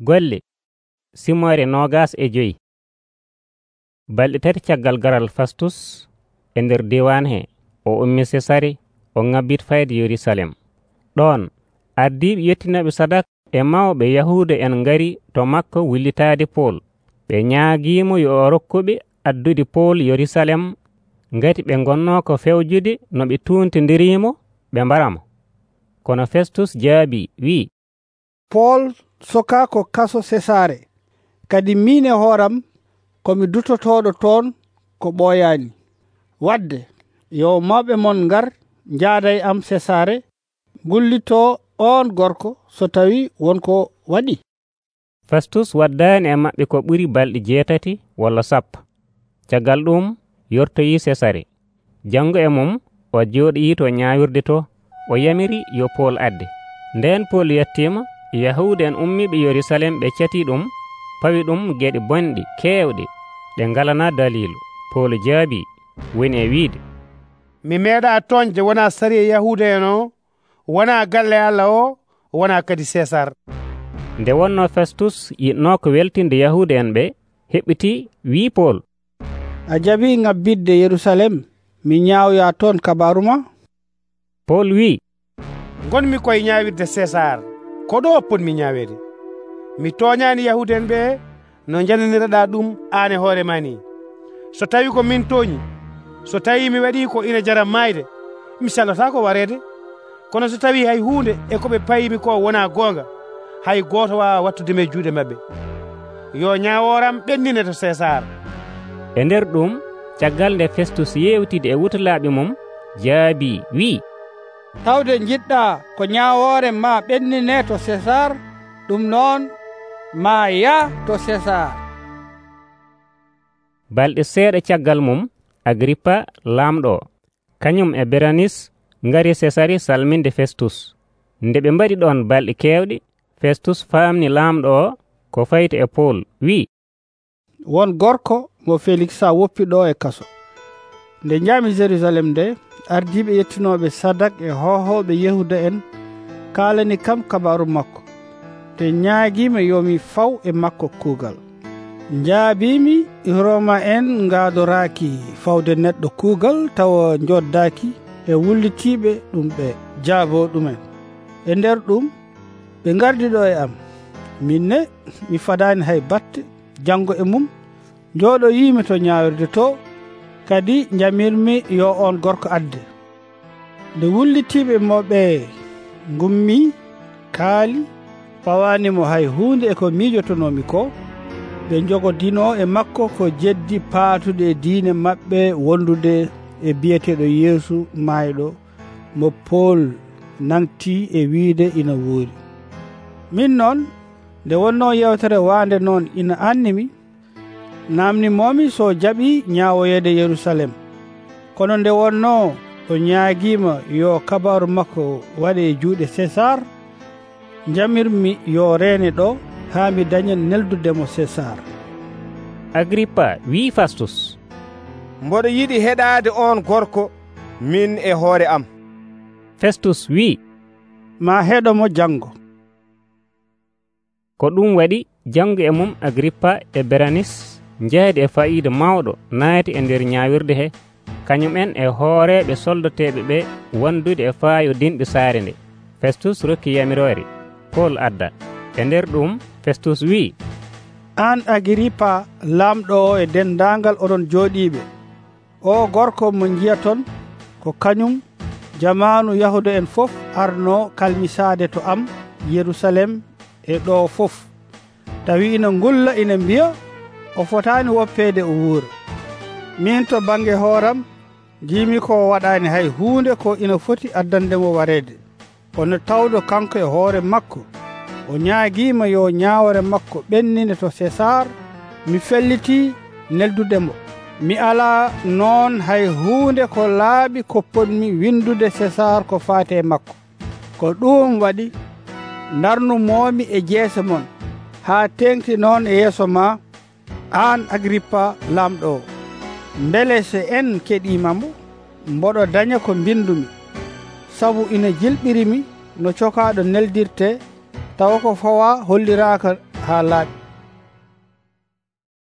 golle simoore nogas e joyi. Balɗe tati caggal garal fastus e nder diwan he o ummi sesari o ŋabbit fayde yerusalem. Ɗon ardiɓe yettinaɓe sadak e mawɓe yahuda en ngari to makko wullitade pool. Ɓe ñaagimo yo o rokkuɓe addude pool yerusalem ngati ɓe gonno ko fewjude no ɓe tuntidirimo ɓe mbaramo. Kono festus jaabi wi pool soka ko kaso sesare kadi min e hooram komi dutotoɗo toon ko ɓooyani wadde yo mawɓe mon ngar jaada e am sesare gullito on gorko so tawi wonko waɗi. Festus waddani e maɓɓe ko ɓuri balɗe jeetati walla sappo caggal ɗum yortoyi sesare. Janngo e mum o jooɗoyi to ñawirde to o yamiri yo pool adde. Nden pool yettima yahuda en ummiɓe yerusalem ɓe cati ɗum pawi ɗum geɗe bonɗi kewɗe ɗe galana dalilu pol jaabi woni e wiide. Mi meeɗa toñde wona sari e yahuda en o wona galle allah o wona kadi césar nde wonno festus yiɗno ko weltinde yahuda en ɓe heɓɓiti wi pol a jaɓi ngabbidde yerusalem mi ñawoya toon kabaru ma? Pol wi gonmi koye ñawirde césar ko ɗo potmi ñawede mi toñani yahude en ɓe no jananiraɗa ɗum an e hoorema ni so tawi ko min toñi so tawi mi waɗi ko ina jara mayde mi sallata ko warede. Kono so tawi hay hunde e koɓe payimi ko wona gonga hay goto wawa wattudema e juuɗe mabɓe yo ñaworam ɓennine to césar. E nder ɗum caggal nde festus yewtide e wutalaɓe mum jaabi wi tawde jiɗɗa ko ñawore ma ɓennine to césar ɗum noon ma ya to césar. Balɗe seeɗa caggal mum agrippa lamɗo kañum e beranis ngari césari salminde festus. Nde ɓe mbaɗi ɗon balɗe kewɗe festus famni lamɗo o ko fayta e pol wi. Won gorko mo félix a woppiɗo e kaso. Nde jami jérusalem nde ardiɓe yettinoɓe sadak e hohoɓe yehuda en kalani kam kabaru makko. Te ñaaguima yomi faw e makko kuugal. Jaabimi roma en gadoraki fawde neɗɗo kuugal tawa joddaki e wullitiɓe ɗum ɓe jaabo ɗumen. E nder ɗum ɓe gardiɗo e am. Minne mi fadani hay batte janggo e mum jooɗo yimi to ñawirde to kadi jamirmi yo on gorko adde. Nde wullitiɓe moɓe gummi kaali pawanimo hay hunde eko miijotonomi ko ɓe jogodino e makko ko jeddi paatude e diine maɓɓe wondude e biyeteɗo yeesu maayɗo mo pool nanti e wiide ina wuuri. Min noon nde wonno yewtere waande noon ina annimi namnimomi so jaɓi ñawoyede yerusalem. Kono nde wonno o ñaaguima yo kabaru makko waɗe juuɗe césar jamirmi yo reene ɗo haa mi daña neldudemo césar. Agrippa wi fastus. Mboɗo yiɗi heɗade on gorko min e hoore am. Festus wi? Ma heɗomo janngo. Ko ɗum waɗi janngo e mum agrippa e beranis. jeyde e fayida mawɗo naati e nder ñawirde he. Kañum en e hooreɓe soldateɓe ɓe wondude e faayo dinɓe saare nde. Festus rokki yamiroore paul adda e nder ɗum festus wi an agrippa lamɗo o e dendagal oɗon jooɗiɓe o gorko mo njiya toon ko kañum jamanu yahuda en fof arno kalmisade to am yerusalem e ɗo fof. Tawi ina gulla ina mbiya o fotani woppede e o wuura min to bange hooram jimi ko waɗani hay hunde ko ina foti addandemo warede kono tawdo kanko e hoore makko o ñaaguima yo ñawore makko ɓennine to césar mi felliti neldudemo mi ala noon hay hunde ko laaɓi ko ponmi windude césar ko faate e makko. Ko ɗum waɗi darnumomi e jeese mon. Haa tengti noon e yeeso ma an agrippa lamɗo. Beele se en keɗimamo mboɗo daña ko bindumi saabu ina jilɓirimi no cokaɗo neldirte tawa ko fawa holliraka ha laaɓi.